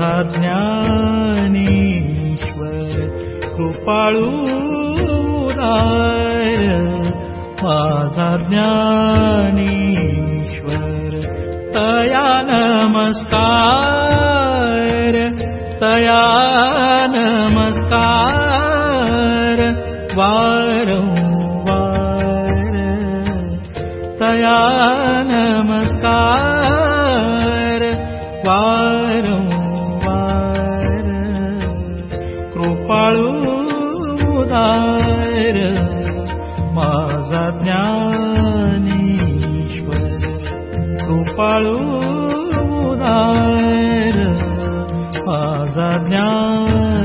ज्ञानीश्वर कुपालू वा सी ईश्वर तया नमस्कार तया कृपाळू उदार माझा ज्ञानीश्वर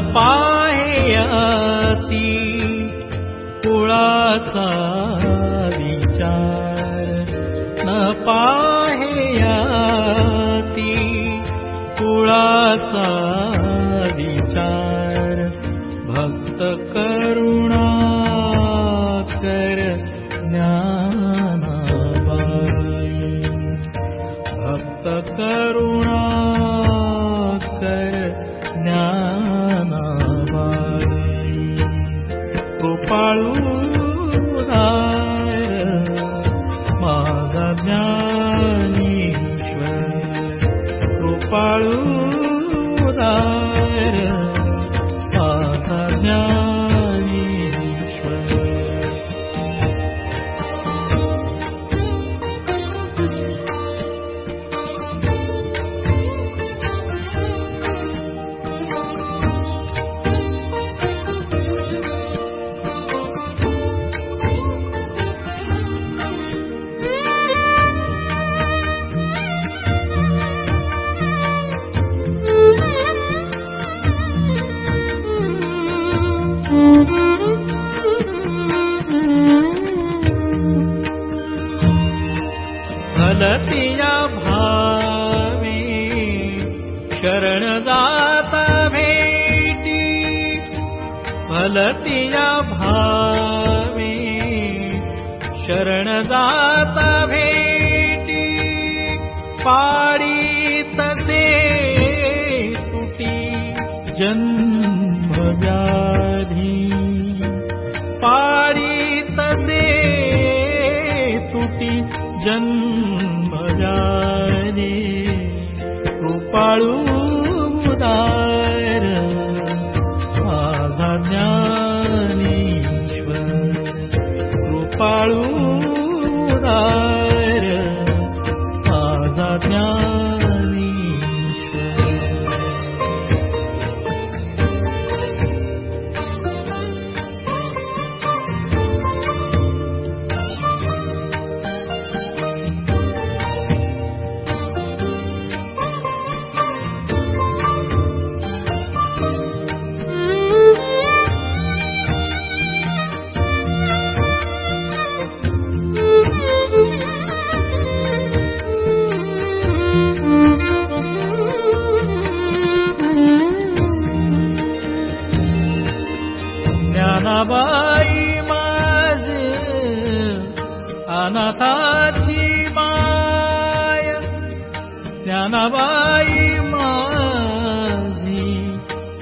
न पाहयाती कुळाचा विचार. न पाहयाती कुळाचा विचार. भक्त करुणा कर ज्ञानाबाई भक्त करुणा भावे शरण जाता भेटी फलतिया भावे शरण जाता भेटी पाडी कृपाळू उदार माझा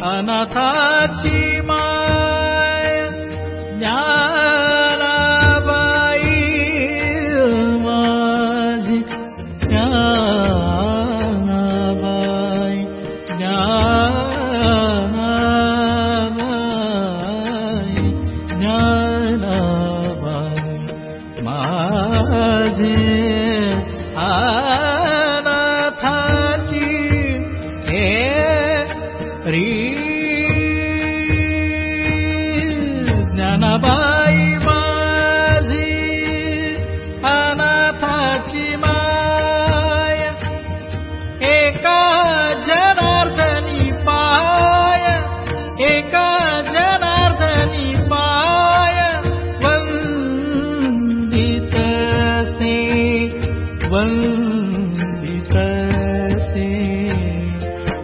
अनाथाची माय ज्ञानाबाई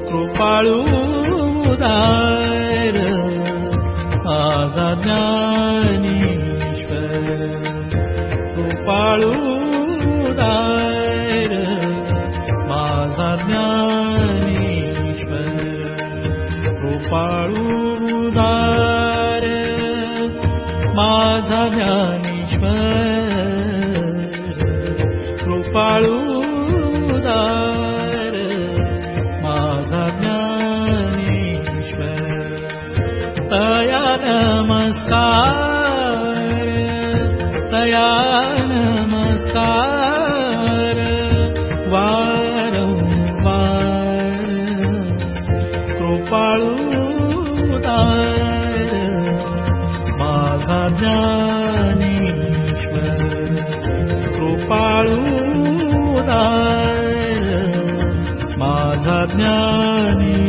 कृपाळु उदार माझा ज्ञानीश्वर कृपाळु उदार ज्ञानीश्वर कृपाळु उदार माझा ज्ञानीश्वर कृपाळु उदार माझा ज्ञानीश्वर। तया नमस्कार तया नमस्कार। वारंवार कृपाळुदार माझा ज्ञानेश्वर। कृपाळुदार माझा ज्ञानेश्वर